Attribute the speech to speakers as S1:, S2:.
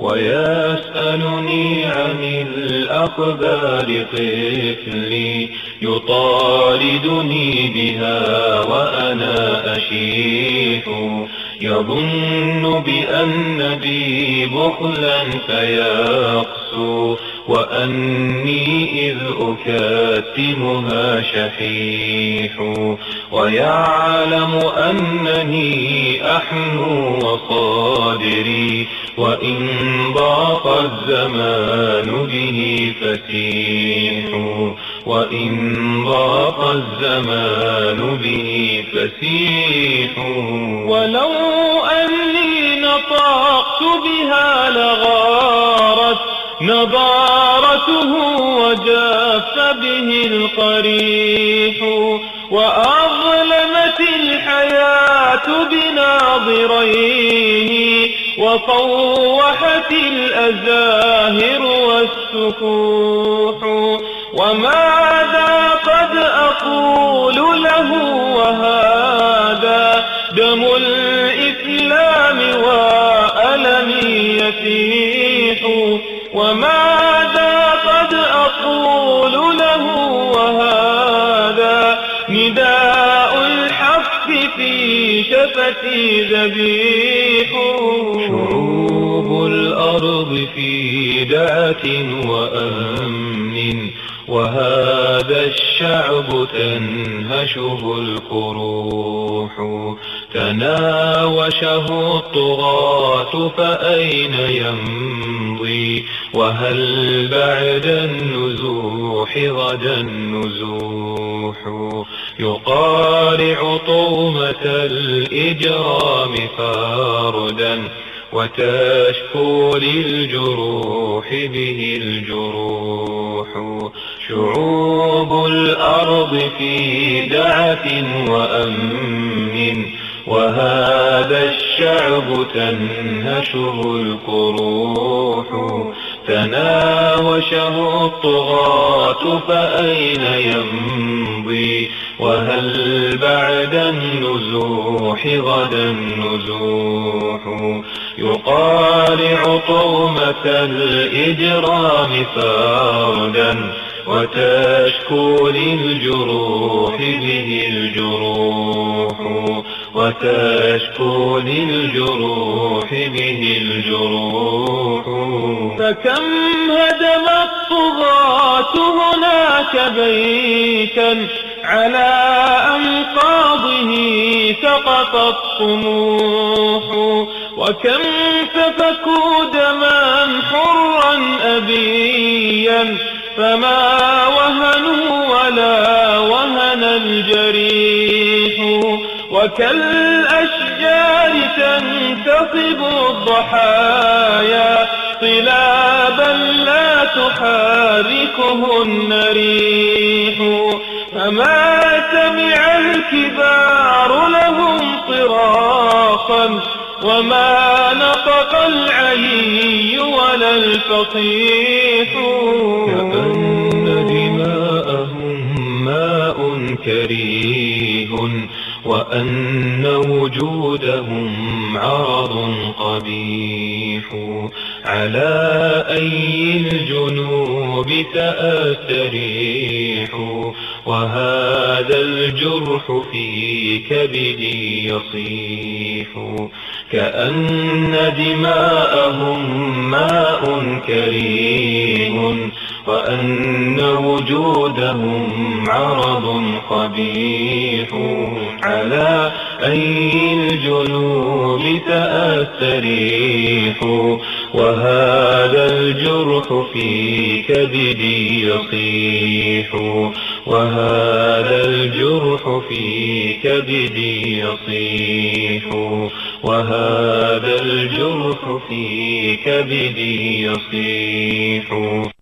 S1: ويسألني عن الأخبار طفلي يطاردني بها وأنا أشيح يظن بأن بي بخلا فيقسو وأني إذ أكاتمها شحيح. ويعلم أنني أحنو وصادري وإن ضاق الزمان به فسيح وإن ضاق الزمان به فسيح
S2: ولو أني نطقت بها لغارت نضارته وجاف به القريح. وأظلمت الحياة بناظريه. وفوحت الأزاهر والسفوح وماذا قد أقول له وهذا دم الإسلام وألمي يفيح وماذا قد أقول له وهذا نداء في شفتي ذبيح.
S1: شعوب الأرض في دعة وأمن وهذا الشعب تنهشه القروح تناوشه الطغاة فأين يمضي؟ وهل بعد النزوح غدا النزوح؟ يقارع طومة الإجرام فردا وتشكو للجروح به الجروح. شعوب الأرض في دعة وأمن وهذا الشعب تنهشه القروح. تناوشه الطغاة فأين يمضي؟ وهل بعد النزوح غدا النزوح؟ يقارع طومة الإجرام فردا. وتشكو للجروح به الجروح وتشكو للجروح به الجروح.
S2: فكم هدم الطغاة هناك بيتا على أنقاضه سقط الطموح وكم سفكوا دما حرا أبيا فما وكالأشجار تنتصب الضحايا طلابا لا تحركهن ريح. فما سمع الكبار لهم صراخا وما نطق العلي ولا الفصيح.
S1: كأن دماءهم ماء كريه. وأن وجودهم عرض قبيح. على أي الجنوب تأستريح وهذا الجرح في كبدي يصيح. كأن دماءهم ماء كريه وأن وجودهم عرض قبيح على أي الجنوب تأستريح وهذا الجرح في كبدي يصيح. وهذا الجرح في كبدي يصيح. وهذا الجرح في كبدي يصيح.